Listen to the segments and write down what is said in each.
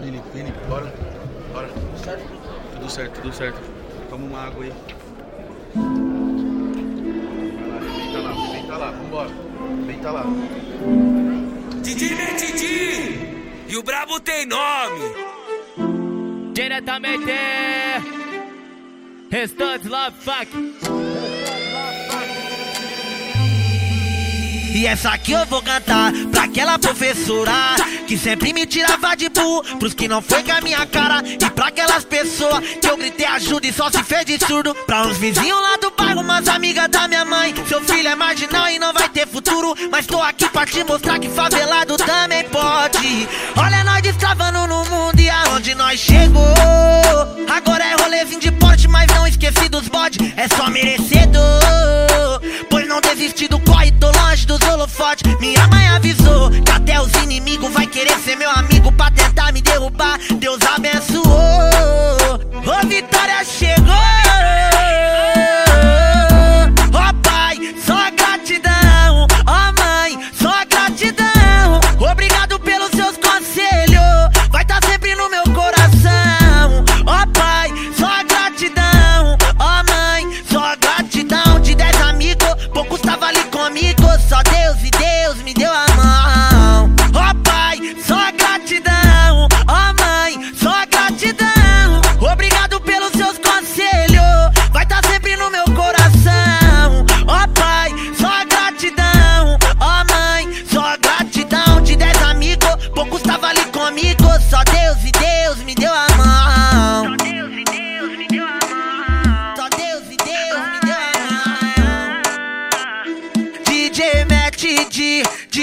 Vini, Vini, bora. Bora. Tudo certo? Tudo certo, tudo certo. Toma uma água aí. Vai lá, vem tá lá, vem tá lá, vambora. Vem tá lá. Didi Didi e o brabo tem nome. Diretamente Restantes Love Fuck E essa aqui eu vou cantar pra aquela professora que sempre me tirava de burro pros que não foi com a minha cara. E pra aquelas pessoas que eu gritei ajuda e só se fez de surdo. Pra uns vizinhos lá do bairro, umas amigas da minha mãe. Seu filho é marginal e não vai ter futuro. Mas tô aqui pra te mostrar que favelado também pode. Olha nós destravando no mundo e aonde nós chegou. Vai querer ser meu amigo pra tentar me derrubar.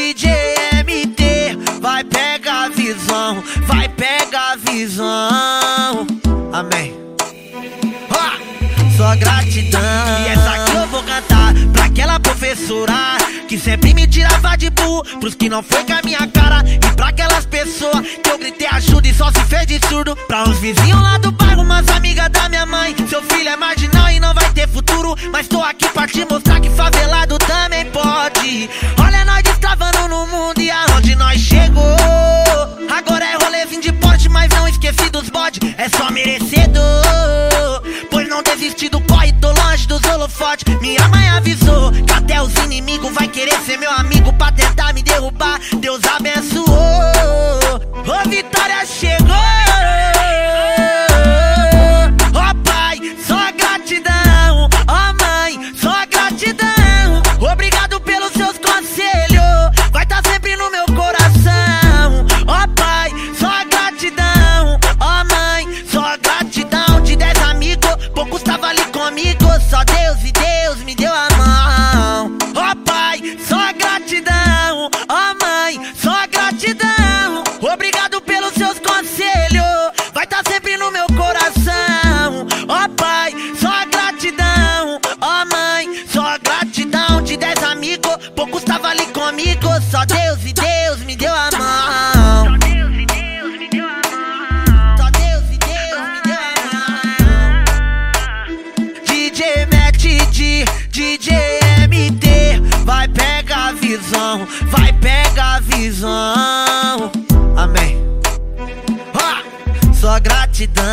DJ MT, vai pegar a visão, vai pegar a visão. Amém. Só gratidão. E essa aqui eu vou cantar pra aquela professora que sempre me tirava de burro pros que não foi com a minha cara. E pra aquelas pessoas que eu gritei ajuda e só se fez de surdo. Pra uns vizinhos lá do bairro, umas amigas da minha mãe. Seu filho é marginal e não vai ter futuro. Mas tô aqui pra te mostrar holofotes. Minha mãe avisou que até os inimigos vai querer ser meu amigo pra tentar me derrubar. Deus abençoou. Só Deus e Deus me deu a mão. Só Deus e Deus me deu a mão. Só Deus e Deus me deu a mão. DJ Matt D, DJ MT, vai pegar a visão, vai pegar a visão. Amém. Ah, só gratidão.